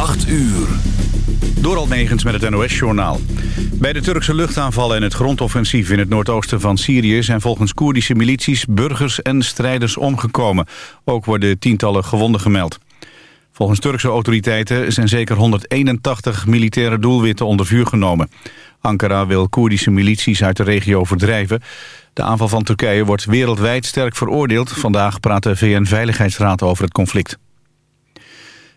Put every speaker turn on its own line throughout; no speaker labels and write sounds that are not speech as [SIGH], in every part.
8 uur. Door Megens met het NOS-journaal. Bij de Turkse luchtaanvallen en het grondoffensief in het noordoosten van Syrië... zijn volgens Koerdische milities burgers en strijders omgekomen. Ook worden tientallen gewonden gemeld. Volgens Turkse autoriteiten zijn zeker 181 militaire doelwitten onder vuur genomen. Ankara wil Koerdische milities uit de regio verdrijven. De aanval van Turkije wordt wereldwijd sterk veroordeeld. Vandaag praat de VN-veiligheidsraad over het conflict.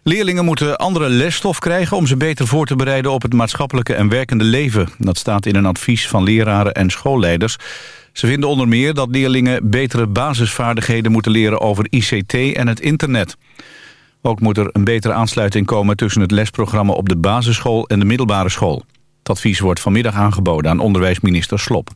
Leerlingen moeten andere lesstof krijgen om ze beter voor te bereiden op het maatschappelijke en werkende leven. Dat staat in een advies van leraren en schoolleiders. Ze vinden onder meer dat leerlingen betere basisvaardigheden moeten leren over ICT en het internet. Ook moet er een betere aansluiting komen tussen het lesprogramma op de basisschool en de middelbare school. Het advies wordt vanmiddag aangeboden aan onderwijsminister Slop.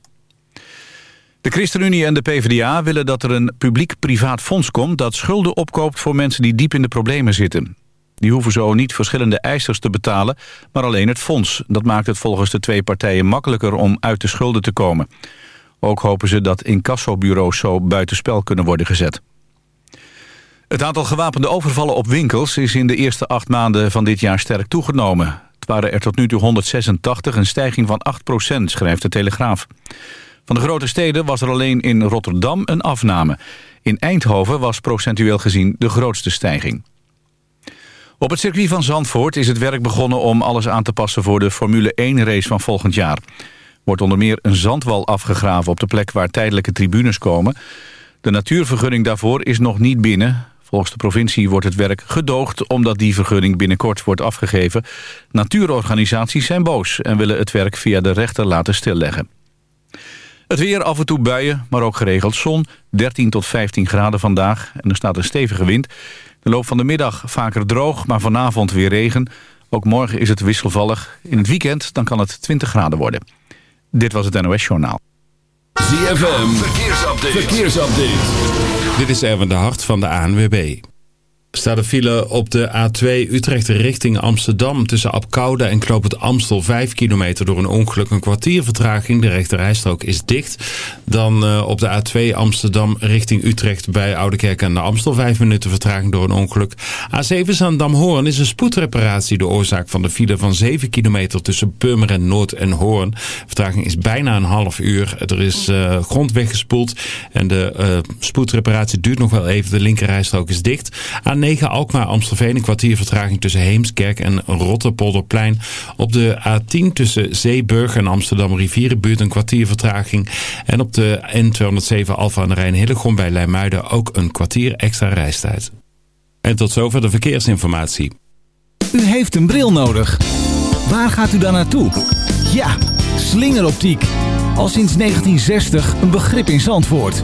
De ChristenUnie en de PvdA willen dat er een publiek-privaat fonds komt... dat schulden opkoopt voor mensen die diep in de problemen zitten. Die hoeven zo niet verschillende eisers te betalen, maar alleen het fonds. Dat maakt het volgens de twee partijen makkelijker om uit de schulden te komen. Ook hopen ze dat incassobureaus zo buitenspel kunnen worden gezet. Het aantal gewapende overvallen op winkels is in de eerste acht maanden van dit jaar sterk toegenomen. Het waren er tot nu toe 186, een stijging van 8% schrijft de Telegraaf. Van de grote steden was er alleen in Rotterdam een afname. In Eindhoven was procentueel gezien de grootste stijging. Op het circuit van Zandvoort is het werk begonnen om alles aan te passen voor de Formule 1-race van volgend jaar. Wordt onder meer een zandwal afgegraven op de plek waar tijdelijke tribunes komen. De natuurvergunning daarvoor is nog niet binnen. Volgens de provincie wordt het werk gedoogd omdat die vergunning binnenkort wordt afgegeven. Natuurorganisaties zijn boos en willen het werk via de rechter laten stilleggen. Het weer af en toe buien, maar ook geregeld zon. 13 tot 15 graden vandaag en er staat een stevige wind. De loop van de middag vaker droog, maar vanavond weer regen. Ook morgen is het wisselvallig. In het weekend dan kan het 20 graden worden. Dit was het NOS Journaal.
ZFM, verkeersupdate. verkeersupdate.
Dit is Erwin de Hart van de ANWB staat de file op de A2 Utrecht richting Amsterdam tussen Apkoude en Knoop het Amstel 5 kilometer door een ongeluk. Een kwartier vertraging, de rechterrijstrook is dicht. Dan uh, op de A2 Amsterdam richting Utrecht bij Oudekerk en de Amstel 5 minuten vertraging door een ongeluk. A7 Zandam-Hoorn is een spoedreparatie de oorzaak van de file van 7 kilometer tussen Purmerend Noord en Hoorn. Vertraging is bijna een half uur. Er is uh, grond weggespoeld en de uh, spoedreparatie duurt nog wel even. De linkerrijstrook is dicht. A9 Alkmaar Amstelveen een kwartier vertraging tussen Heemskerk en Rotterpolderplein. Op de A10 tussen Zeeburg en Amsterdam Rivierenbuurt een kwartier vertraging. En op de N207 Alfa aan de Rijn Hillegom bij Leimuiden ook een kwartier extra reistijd. En tot zover de verkeersinformatie.
U heeft een bril nodig. Waar gaat u dan naartoe? Ja, slingeroptiek. Al sinds 1960 een begrip in Zandvoort.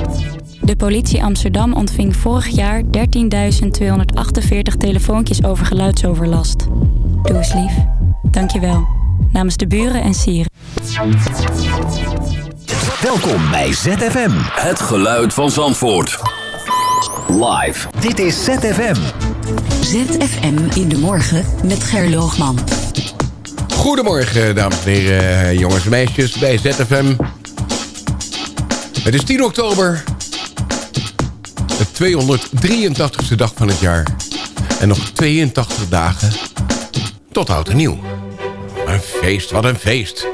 De politie Amsterdam ontving vorig jaar 13.248 telefoontjes over geluidsoverlast. Doe eens lief. Dankjewel. Namens de buren en sieren.
Welkom bij ZFM.
Het geluid van Zandvoort. Live.
Dit is ZFM.
ZFM in de morgen met Gerloogman.
Goedemorgen, dames en heren, jongens en meisjes bij ZFM. Het is 10 oktober 283ste dag van het jaar. En nog 82 dagen tot oud en nieuw. Een feest, wat een feest.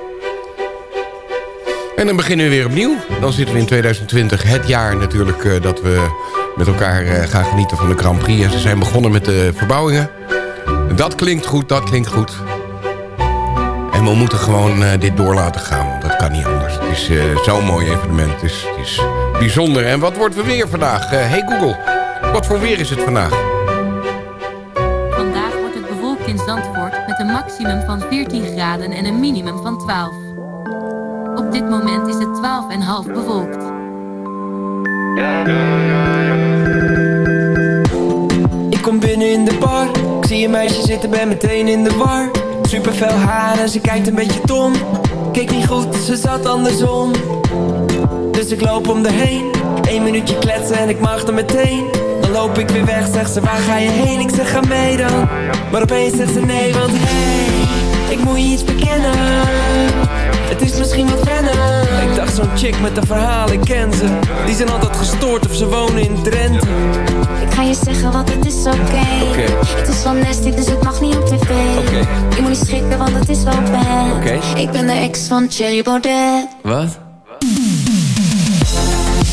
En dan beginnen we weer opnieuw. Dan zitten we in 2020, het jaar natuurlijk... Uh, dat we met elkaar uh, gaan genieten van de Grand Prix. En ze zijn begonnen met de verbouwingen. Dat klinkt goed, dat klinkt goed. En we moeten gewoon uh, dit door laten gaan. Kan niet anders. Het is zo'n mooi evenement. Het is, het is, bijzonder. En wat wordt we weer vandaag? hey Google, wat voor weer is het vandaag?
Vandaag wordt het bewolkt in Zandvoort... met een maximum van 14 graden en een minimum van 12. Op dit moment is het 12,5 bewolkt.
Ik kom binnen in de bar. Ik zie een meisje zitten, ben meteen in de war. Super fel haar en ze kijkt een beetje dom. Keek niet goed, ze zat andersom. Dus ik loop om erheen. Eén minuutje kletsen en ik mag er meteen. Dan loop ik weer weg, zegt ze waar ga je heen? Ik zeg ga mee dan. Maar opeens zegt ze nee, want hey, ik moet je iets bekennen. Het is misschien wat wennen Ik dacht zo'n chick met een verhaal, ik ken ze Die zijn altijd gestoord of ze wonen in Drenthe
ga je zeggen wat het is oké. Okay. Het is wel nasty dus het mag niet op tv.
Okay.
Je moet niet schrikken want het is wel bad.
Okay.
Ik ben de ex van Cherry Baudet.
Wat?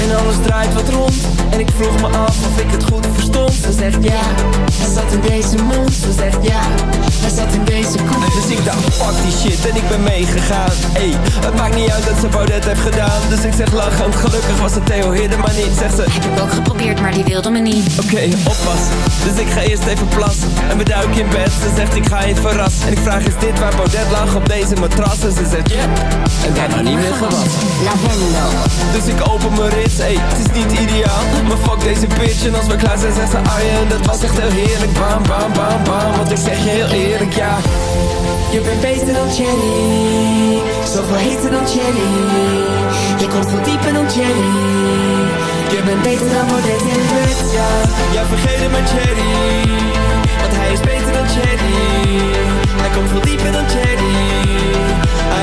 En alles draait wat rond. En ik vroeg me af of ik het goed verstond. Ze zegt ja, hij zat in deze mond. Ze zegt ja, hij zat in deze kont Dus ik dacht fuck die shit en ik ben meegegaan. Ey, het maakt niet uit dat ze Baudet heeft gedaan. Dus ik zeg lachend, gelukkig was het Theo Hidden maar niet Zegt ze,
heb ik ook geprobeerd maar die wilde me niet.
Oké, okay, oppassen Dus ik ga eerst even plassen En we duiken in bed, ze zegt ik ga je verrassen En ik vraag is dit waar Baudet lag op deze matras? En ze zegt yeah. en daarna niet meer gewassen
Lavendel
Dus ik open mijn rits, ey, het is niet ideaal Maar fuck deze bitch. En als we klaar zijn zegt ze Arjen Dat was echt heel heerlijk, bam bam bam bam. Want ik zeg je heel eerlijk, ja Je bent beter dan Jenny. Zoveel heter dan Jenny. Je komt veel dieper dan Jenny. Je bent beter dan Baudet in bed, ja. Ja vergeet het maar Jenny. Want hij is beter dan Jenny. Hij komt veel dieper dan Jenny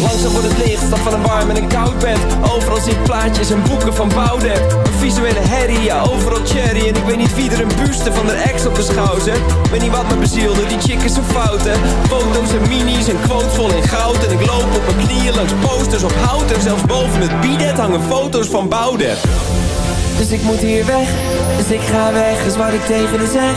Langzaam wordt het licht, stap van een warm en een koud bed. Overal zie plaatjes en boeken van Boudewijn Een visuele herrie, ja overal cherry. En ik weet niet wie er een buste van de ex op de schouw zet Weet niet wat me bezielde, die chick is zo fout Foto's en minis en quotes vol in goud. En ik loop op mijn knieën langs posters op hout. En zelfs boven het bidet hangen foto's van Boudewijn Dus ik moet hier weg, dus ik ga weg, is wat ik tegen haar zeg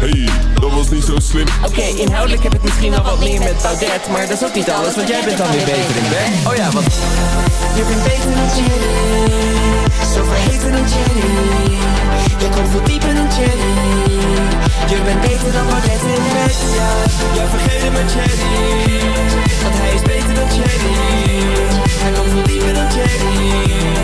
Hey, dat was niet zo slim.
Oké, okay, inhoudelijk heb ik misschien wel wat meer met Baudet Maar dat is ook niet alles, want jij bent dan weer beter in bed. Oh ja, want Je bent beter dan Jenny Zo verheven dan Jenny Je komt veel dieper dan Jenny Je bent beter dan Baudet in bed, ja Ja, vergeet het met Jenny Want hij is beter dan Jenny Hij komt veel dieper dan Jenny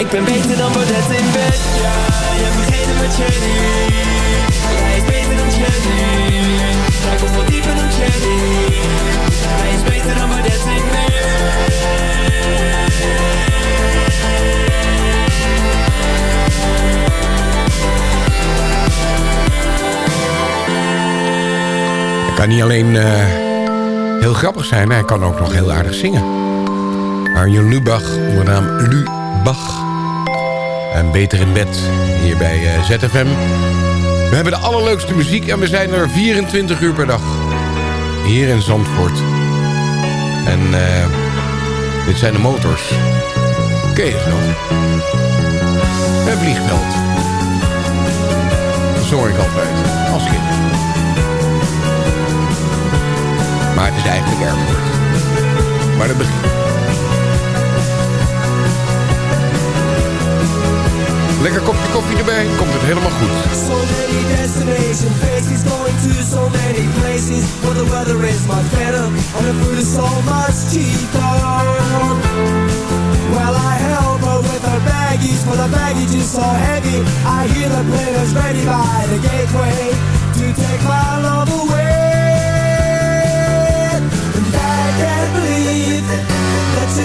Ik ben beter dan Baudet in bed. Ja, je hebt vergeten met Cherry Hij is beter dan Cherry Hij komt veel dieper dan Cherry Hij is beter dan Baudet in bed.
Kan niet alleen uh, heel grappig zijn, hij kan ook nog heel aardig zingen. Arjen Lubach, onder de naam Lubach. En beter in bed hier bij uh, ZFM. We hebben de allerleukste muziek en we zijn er 24 uur per dag. Hier in Zandvoort. En uh, dit zijn de motors. Ze nog? Een vliegveld. Zong ik altijd, als kind. Maar het is eigenlijk Airport. Maar dat begint. Lekker kopje koffie erbij, komt het helemaal goed.
So many destination faces going to so many places where the weather is much better and the food is so much cheaper. Well, I help her with her baggies, for the baggage is so heavy. I hear the players ready by the gateway to take my love away. And I can't believe that she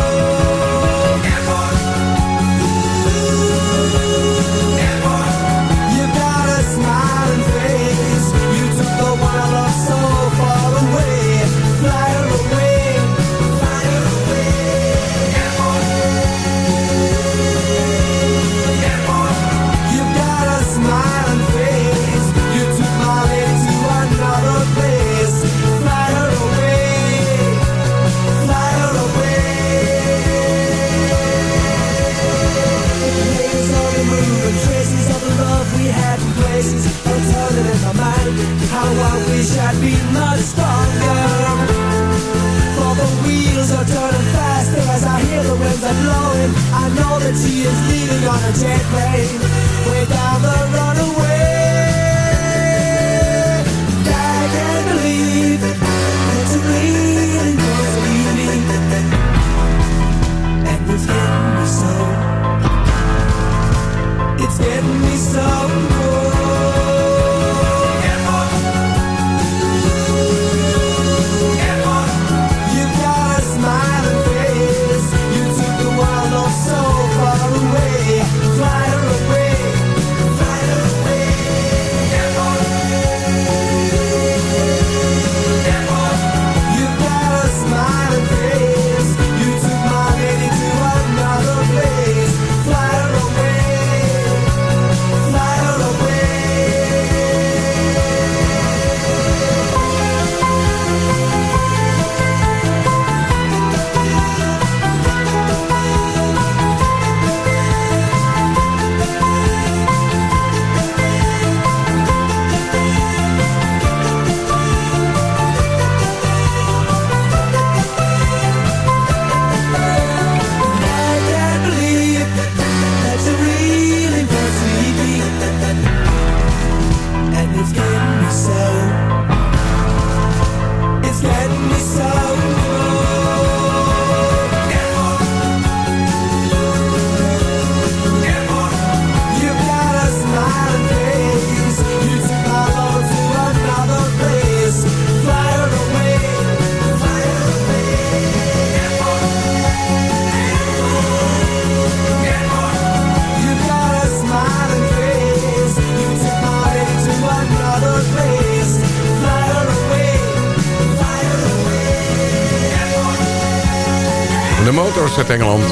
Engeland.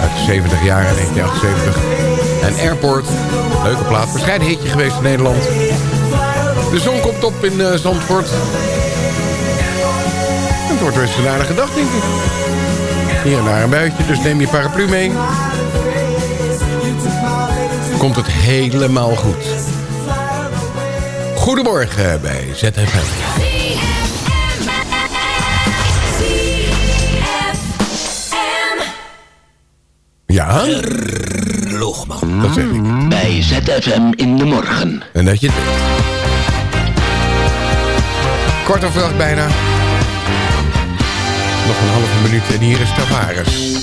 Uit de 70 jaar, 1978. En Airport, leuke plaat. Verschijnen hitje geweest in Nederland. De zon komt op in uh, Zandvoort. Het wordt weer een aardige dag, denk ik. Hier en daar een buitje, dus neem je paraplu mee. Komt het helemaal goed. Goedemorgen bij ZFM.
ZFM in de morgen.
En dat je het weet. Kort over acht bijna. Nog een halve minuut en hier is Tavares.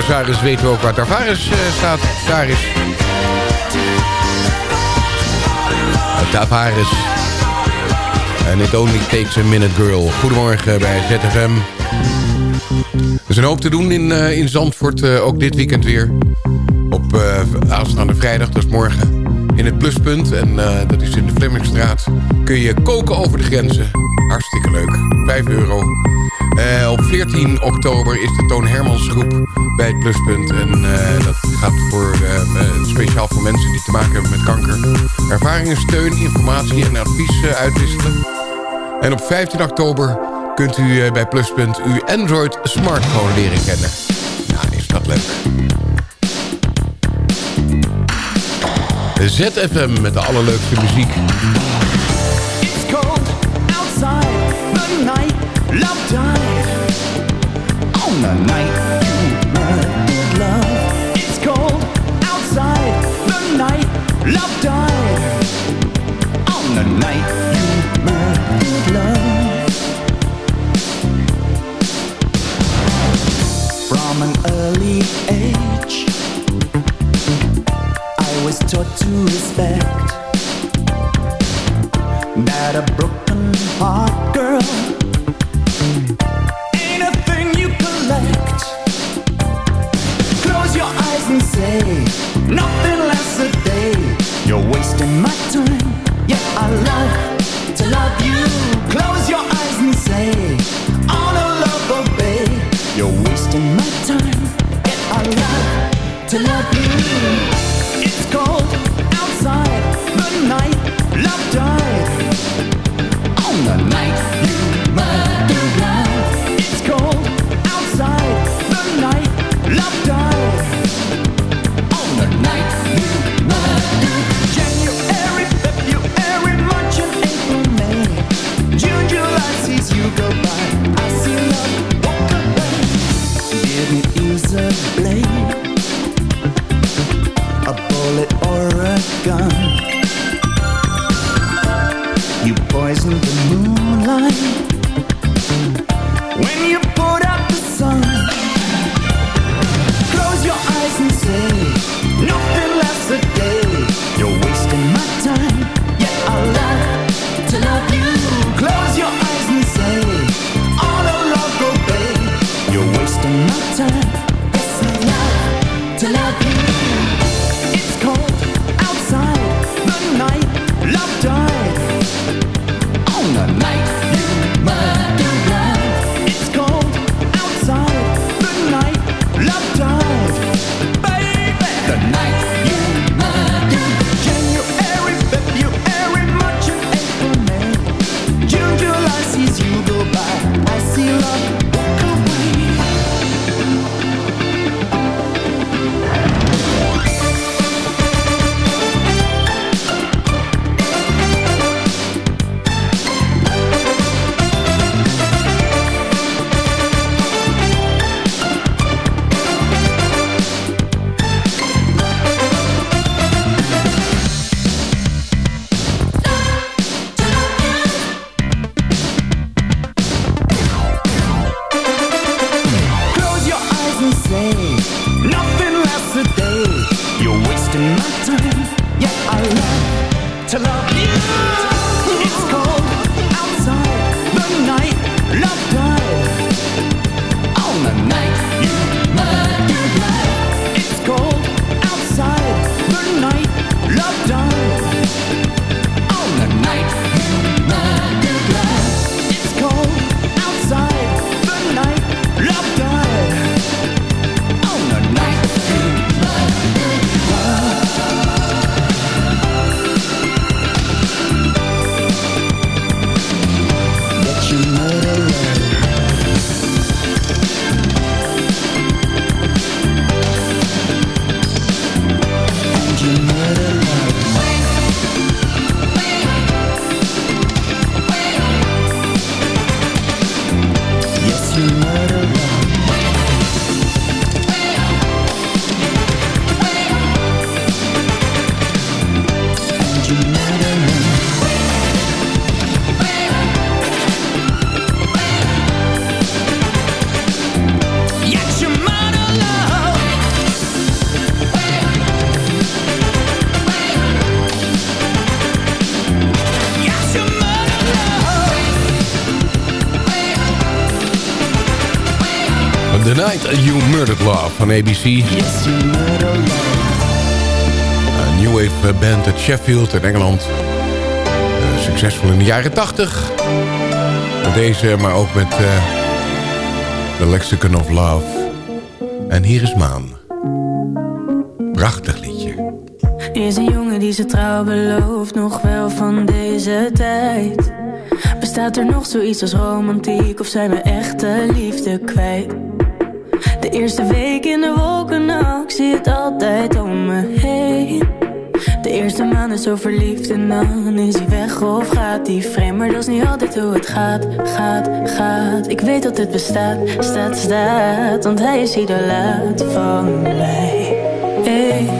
Commissaris, weten we ook waar Tavares eh, staat. Daar is. Uh, Tavares. En it only takes a minute girl. Goedemorgen bij ZFM. Er is een hoop te doen in, eh, in Zandvoort, eh, ook dit weekend weer. Op uh, aanstaande vrijdag, dat is morgen, in het Pluspunt. En dat is in de Flemmingstraat. Kun je koken over de grenzen. Hartstikke leuk. 5 euro. Op 14 oktober is de Toon Hermans groep bij het Pluspunt. En uh, dat gaat voor, uh, speciaal voor mensen die te maken hebben met kanker. Ervaringen, steun, informatie en advies uitwisselen. En op 15 oktober kunt u bij Pluspunt uw Android smartphone leren kennen. Nou, is dat leuk. ZFM met de allerleukste muziek.
It's cold outside the. Love on the night It's cold outside the night. Love died on the night you murdered love. From an early age, I was taught to respect that a broken heart.
The Night You Murdered Love van ABC.
Yes.
Een new wave band uit Sheffield in Engeland. Uh, succesvol in de jaren 80. Met deze, maar ook met uh, The Lexicon of Love. En hier is Maan. Prachtig liedje.
Is een jongen die ze trouw belooft, nog wel van deze tijd. Bestaat er nog zoiets als romantiek of zijn we echte liefde kwijt? Eerste week in de wolken, nou, ik zie het altijd om me heen. De eerste maand is zo verliefd en dan is hij weg of gaat hij vreemd. Maar dat is niet altijd hoe het gaat, gaat, gaat. Ik weet dat het bestaat, staat, staat, want hij is idolaat van mij. Hey.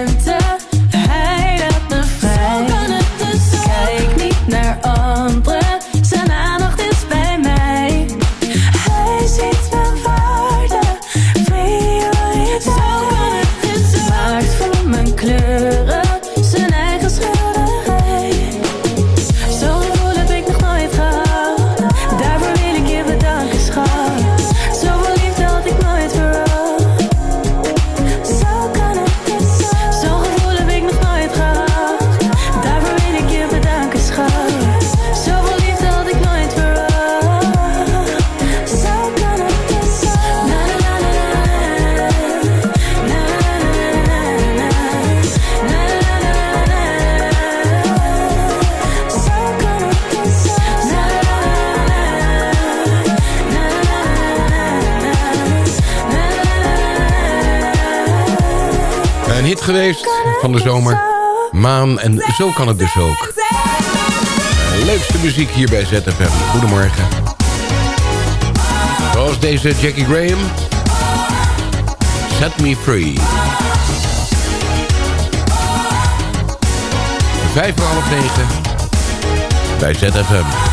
Maan en zo kan het dus ook. Leukste muziek hier bij ZFM. Goedemorgen. Zoals deze Jackie Graham. Set Me Free. Vijf voor half negen. Bij ZFM.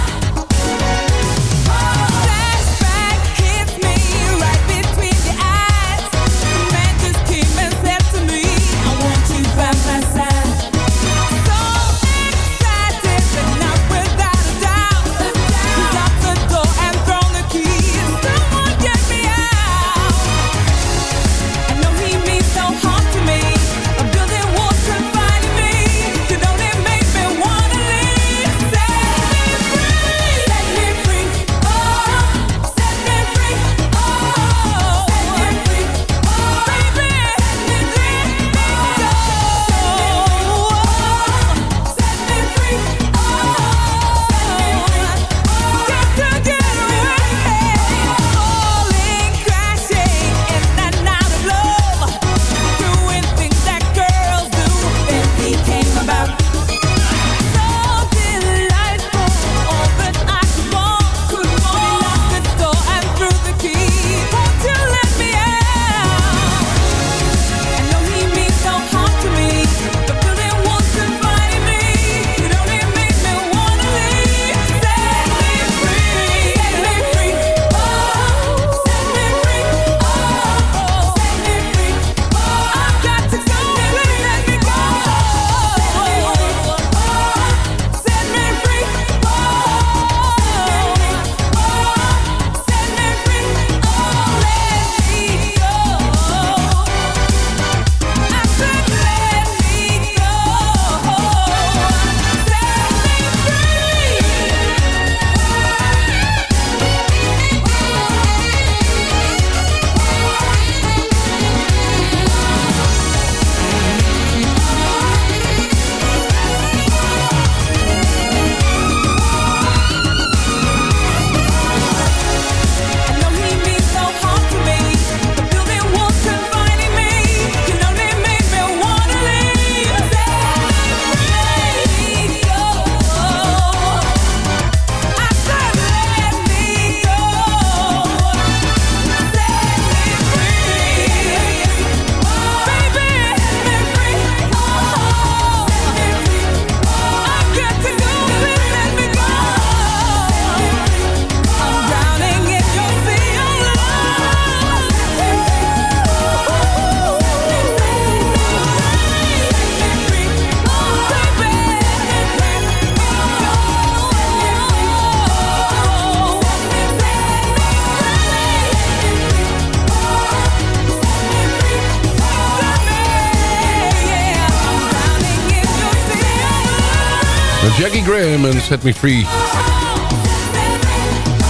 Jackie Graham en Set Me Free.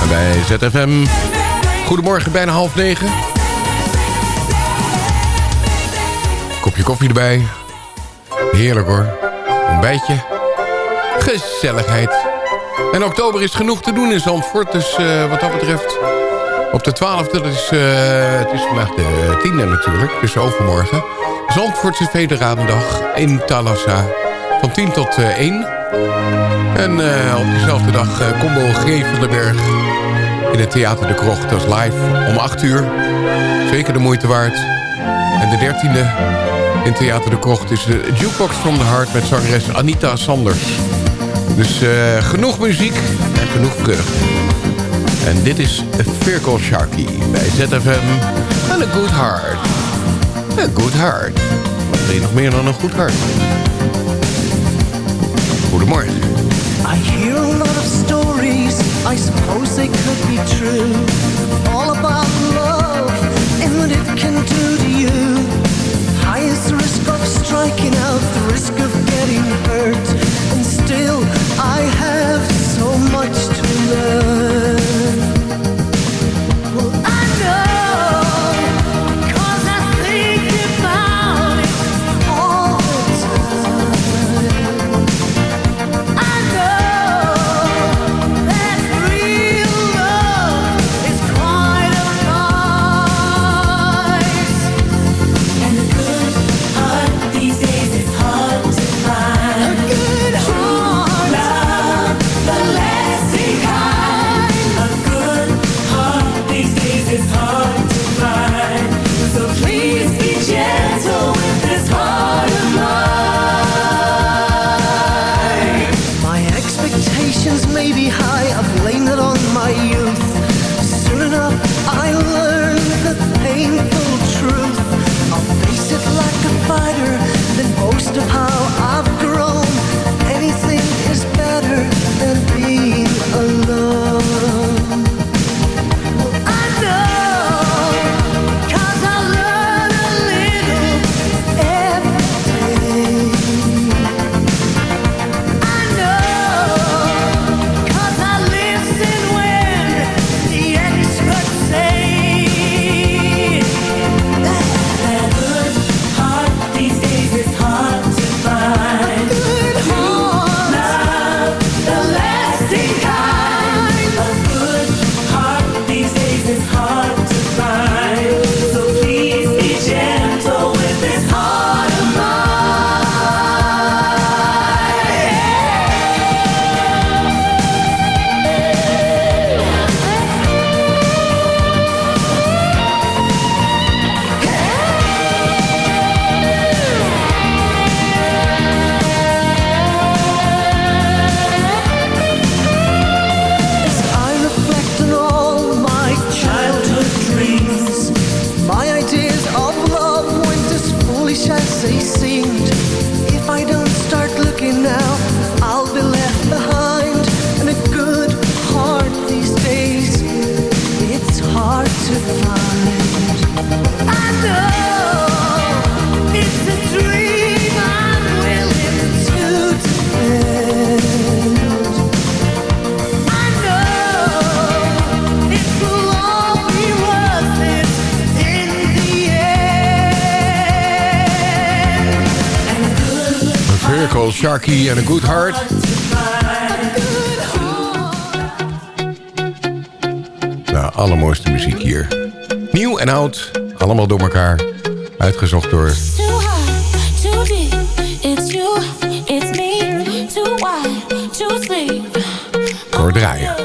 Bij ZFM. Goedemorgen, bijna half negen. Kopje koffie erbij. Heerlijk hoor. Ontbijtje. Gezelligheid. En oktober is genoeg te doen in Zandvoort. Dus uh, wat dat betreft... Op de 12e, dat is, uh, het is vandaag de 10e natuurlijk. Dus overmorgen. Zandvoortse Federatendag in Talassa. Van 10 tot uh, 1. En uh, op diezelfde dag uh, Combo G Berg in het Theater de Krocht. Dat is live om 8 uur. Zeker de moeite waard. En de 13e in Theater de Krocht is de Jukebox from the Heart... met zangeres Anita Sanders. Dus uh, genoeg muziek en genoeg vreugde. En dit is Circle Sharky bij ZFM en een good heart. Een good heart. Wat wil je nog meer dan een goed hart? Goedemorgen.
I hear a lot of stories, I suppose they could be true. All about love and what it can do to you. Risk of striking out, the risk of getting hurt. And still, I have so much to learn.
Sharky en een good heart. Nou, allermooiste muziek hier. Nieuw en oud, allemaal door elkaar. Uitgezocht door
Too high,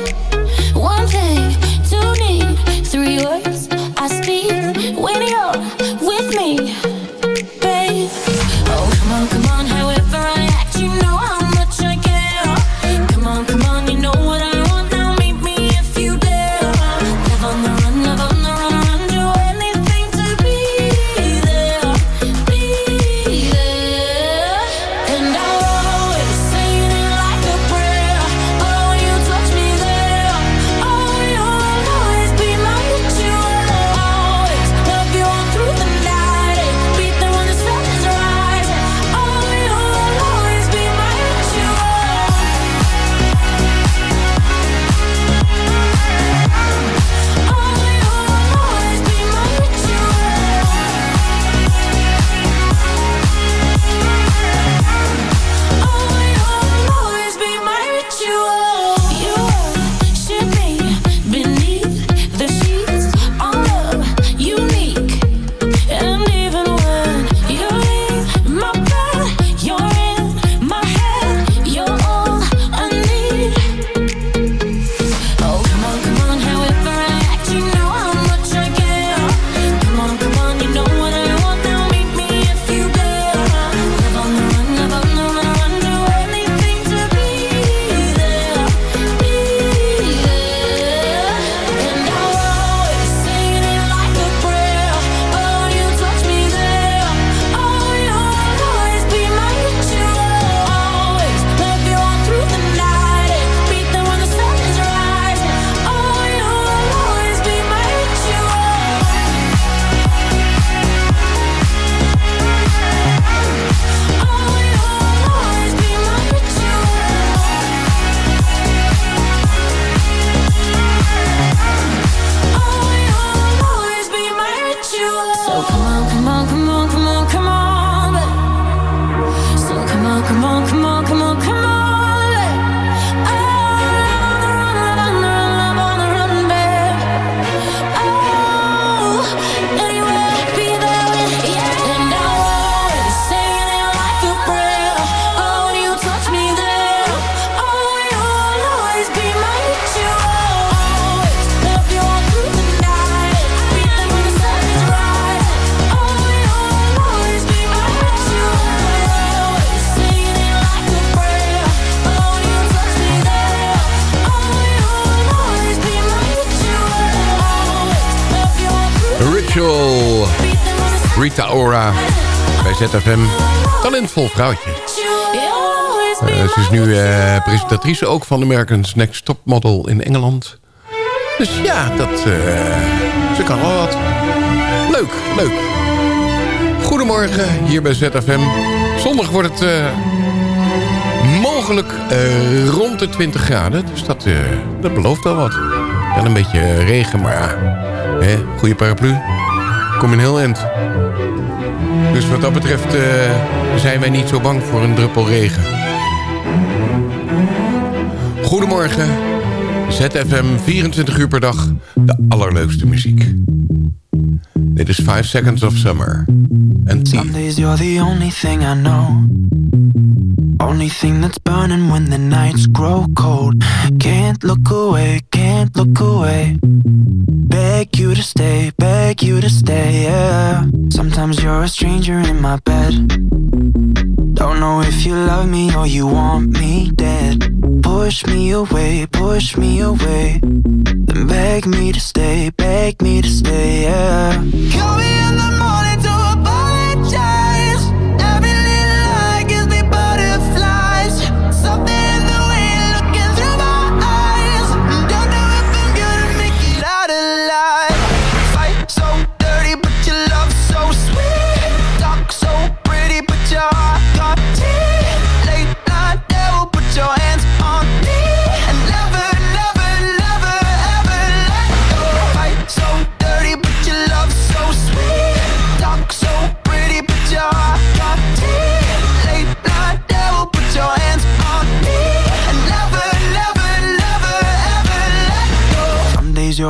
Ritual.
Rita Ora. Bij ZFM. Talentvol vrouwtje. Eh, ze is nu eh, presentatrice ook van American's Next Top Model in Engeland. Dus ja, dat, eh, ze kan wel wat. Leuk, leuk. Goedemorgen hier bij ZFM. Zondag wordt het mogelijk rond de 20 graden. Dus dat, dat belooft wel wat. Wel een beetje regen, maar ja, goede paraplu. Kom in heel eind. Dus wat dat betreft eh, zijn wij niet zo bang voor een druppel regen. Goedemorgen. ZFM 24 uur per dag. De allerleukste muziek. Dit is 5 Seconds of Summer. En
Some days you're the only thing I know. Only thing that's burning when the nights grow cold. Can't look away, can't look away. Beg you to stay, beg you to stay, yeah. Sometimes you're a stranger in my bed. Don't know if you love me or you want me dead. Push me away, push me away. Then beg me to stay, beg me to stay, yeah. Call me in the morning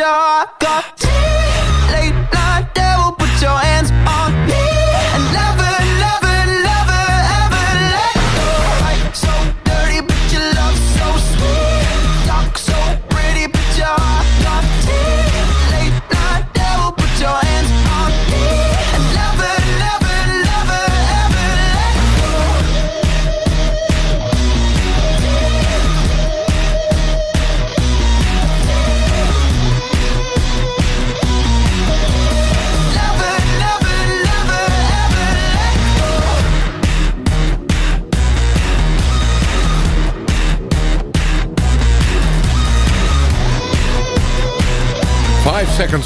heart got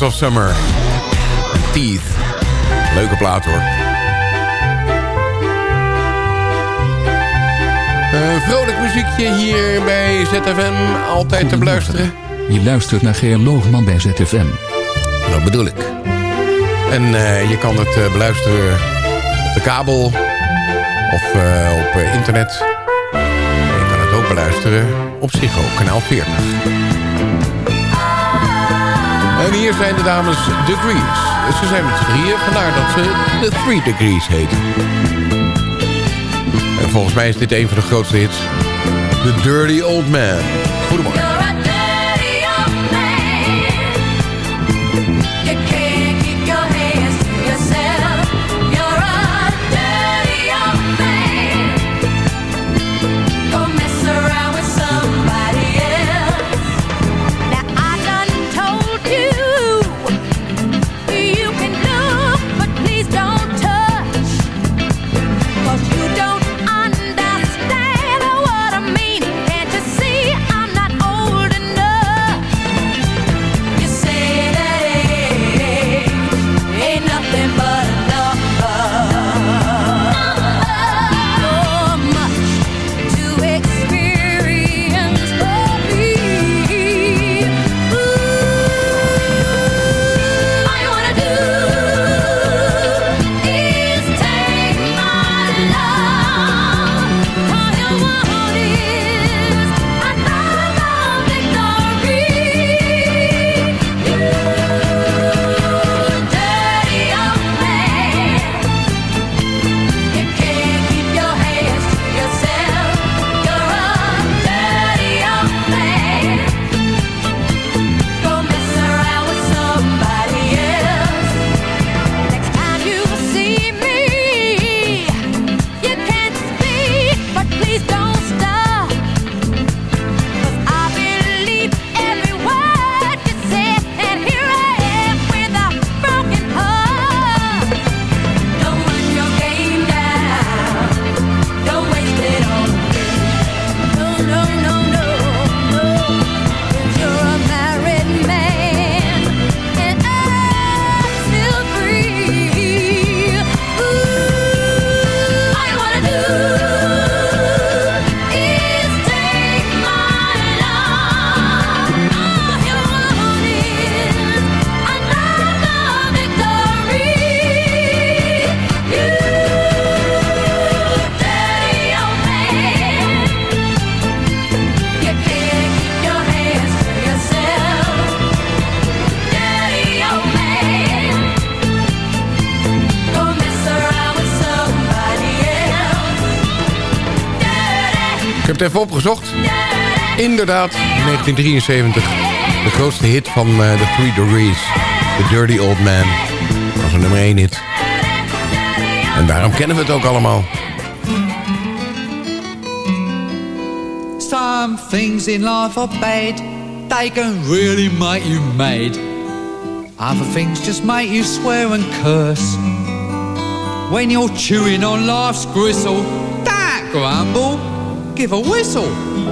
Of Summer. Teeth. Leuke plaat hoor. Vrolijk muziekje hier bij ZFM. Altijd te beluisteren.
Je luistert naar Geer Loogman bij ZFM.
Dat bedoel ik. En eh, je kan het eh, beluisteren
op de kabel of eh, op internet. Je kan het ook beluisteren op Psycho, kanaal 40. Hier zijn de dames Degrees. Ze zijn met z'n drieën, vandaar dat ze de Three Degrees heten. En volgens mij is dit een van de grootste hits. The Dirty Old Man. Goedemorgen. Inderdaad, 1973. De grootste hit van eh, The Three Degrees. The Dirty Old Man. Dat was een nummer 1 hit. En daarom kennen we het ook allemaal.
Some things in life are bad, they can really make you mad. Other things just make you swear and curse. When you're chewing on life's gristle, don't grumble, give a whistle.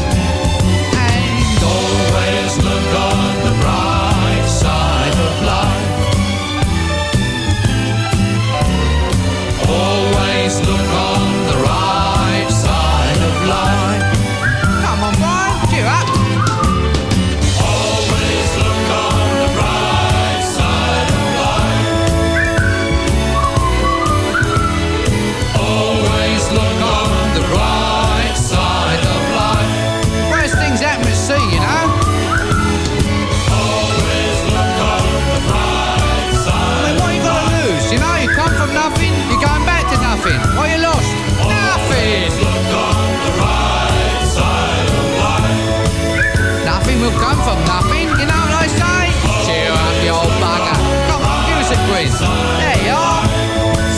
Quiz. There you are.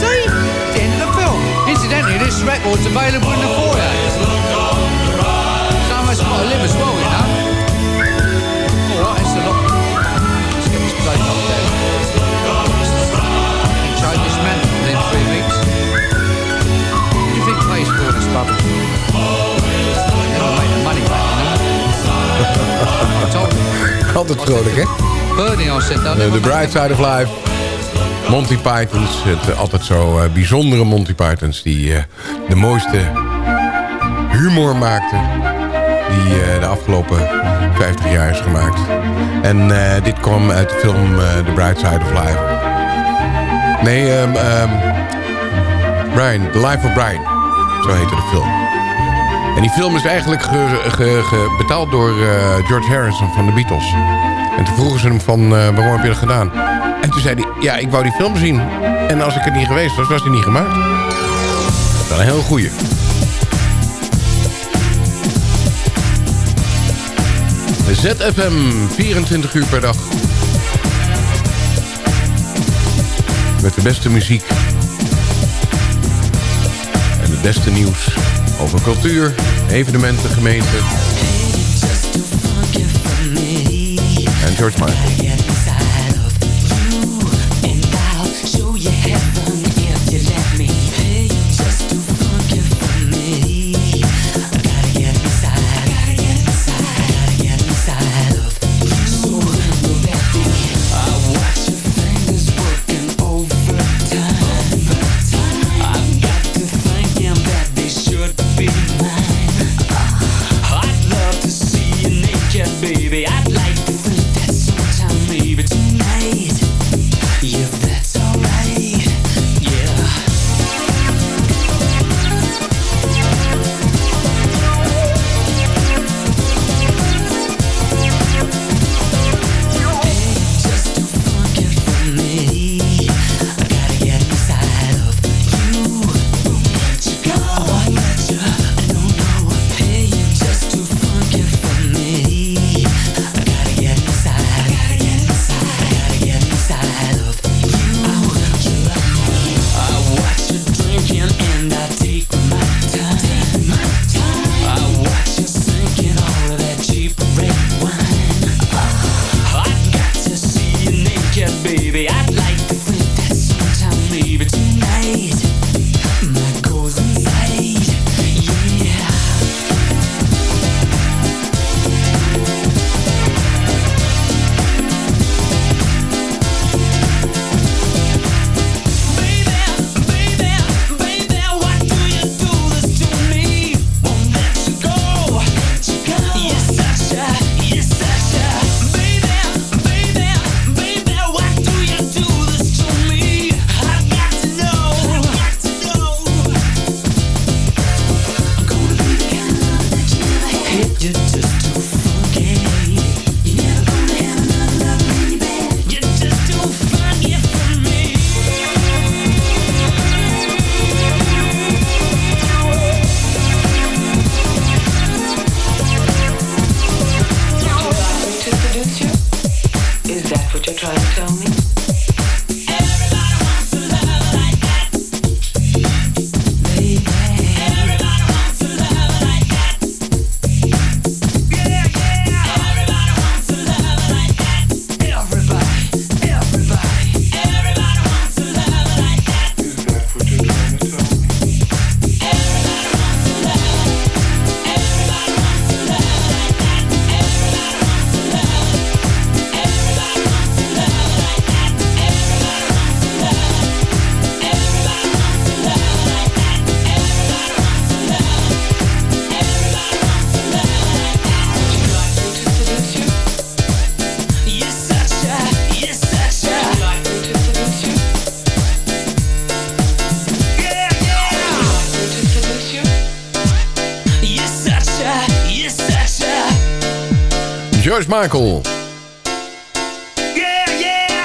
See? It's the end of the film. Incidentally, this record's available in the foyer. So much got to live as well, you know. Alright, it's a lot. Let's get this place knocked down. Change this man within three weeks. What do you think plays for this bubble? Never the money back, you know. [LAUGHS] I told you.
Altijd vrolijk, hè?
Bernie zit daar.
Eh, The Bright Side of Life. Monty Pythons. Het, eh, altijd zo eh, bijzondere Monty Pythons. Die eh, de mooiste humor maakten. Die de afgelopen 50 jaar is gemaakt. En dit kwam uit de film The Bright Side of Life. Nee, ehm ehm, Brian. The Life of Brian. Zo heette de film. En die film is eigenlijk ge- betaald door George Harrison van de Beatles. En toen vroegen ze hem van, eh, waarom heb je dat gedaan? En toen zei hij, ja, ik wou die film zien. En als ik er niet geweest was, was die niet gemaakt. Dat is wel een heel goeie. ZFM, 24 uur per dag. Met de beste muziek. En het beste nieuws over cultuur, evenementen, gemeenten. En George Michael.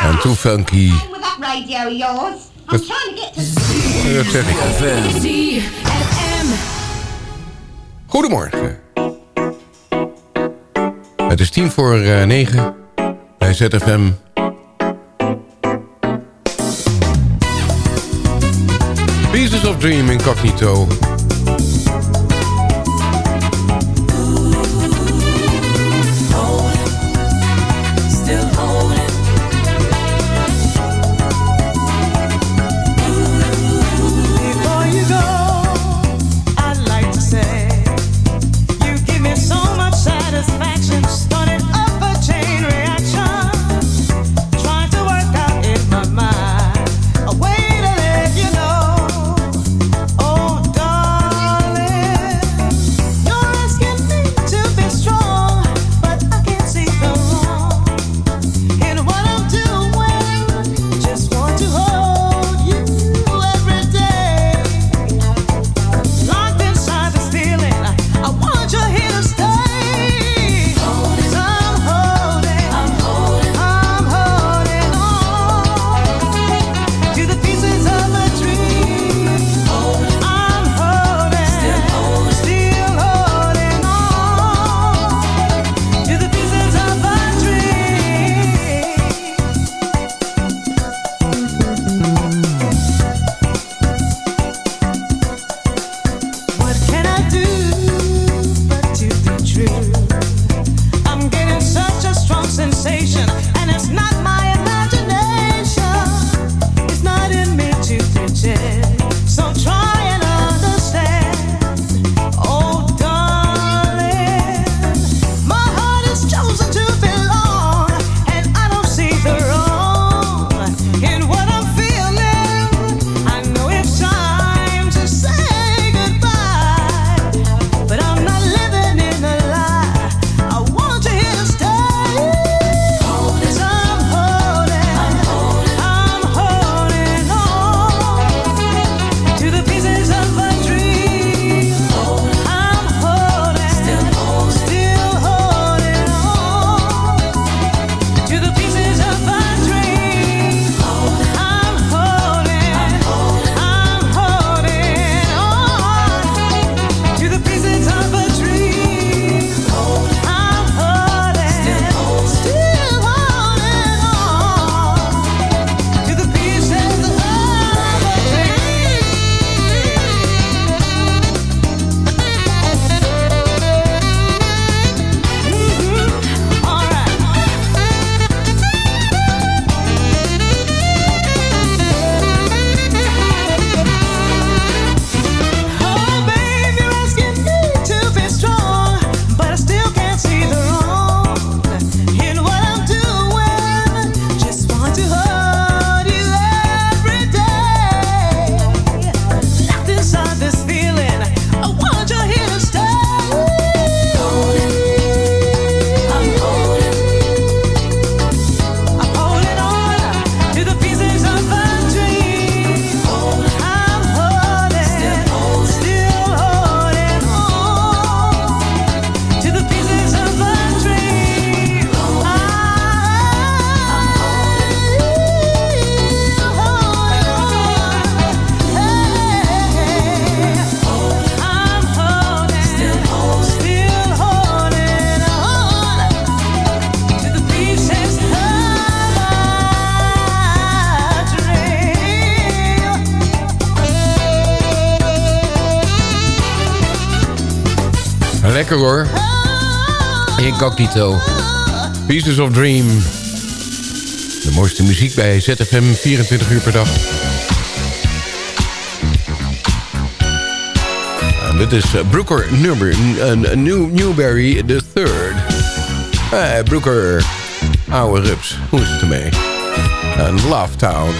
En Too Funky. Goedemorgen. Het is tien voor uh, negen bij ZFM. Pieces of Dream Incognito. lekker hoor. Incognito. Pieces of Dream. De mooiste muziek bij ZFM 24 uur per dag. Dit is eh, Brooker Nummer New, Newberry the Third. Hey, Brooker, oude rups, hoe is het ermee? En Love Town.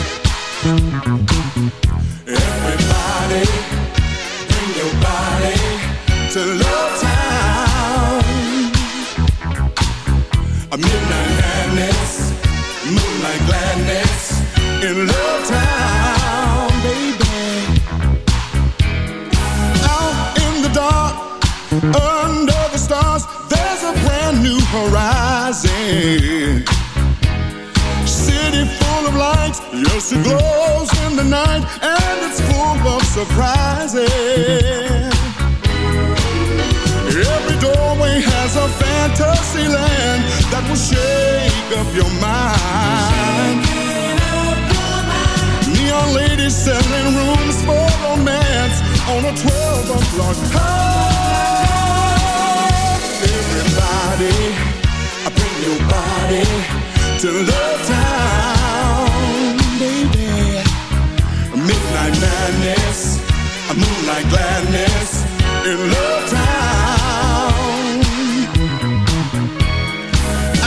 It glows in the night, and it's full of surprises. Every doorway has a fantasy land that will shake up your mind. Neon ladies selling rooms for romance on a 12 o'clock high. Everybody, I bring your body to Love Town, madness, a moonlight gladness in Love Town.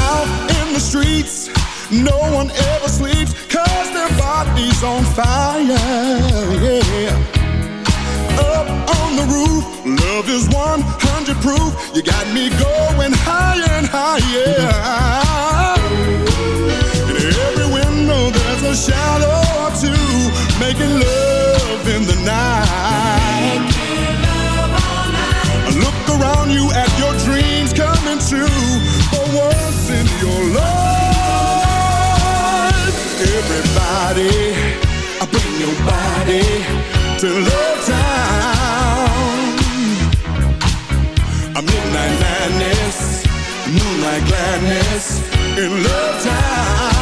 Out in the streets, no one ever sleeps, cause their body's on fire, yeah. Up on the roof, love is 100 proof. You got me going higher and higher. In every window, there's a shadow or two, making love Look around you at your dreams coming true. For once in your life, everybody, your body to Love Town. Midnight madness, moonlight gladness in Love Town,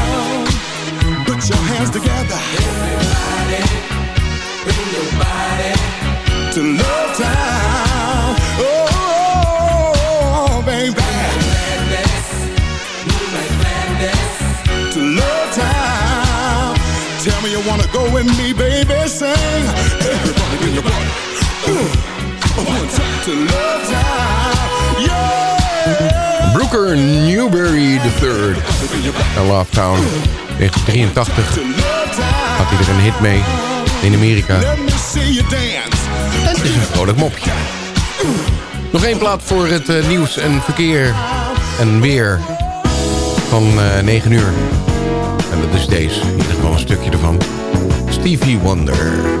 Hands together. Everybody, bring your body to Love Town. Oh, baby. To Love Town. Tell me you wanna go with me, baby. Sing. Everybody, bring your body. Time.
Brooker Newberry III. En Love Town. 1983 had hij er een hit mee in Amerika. En het is een vrolijk mopje. Nog één plaat voor het eh, nieuws en verkeer en weer van eh 9 uur. En dat is deze, in ieder geval een stukje ervan. Stevie Wonder.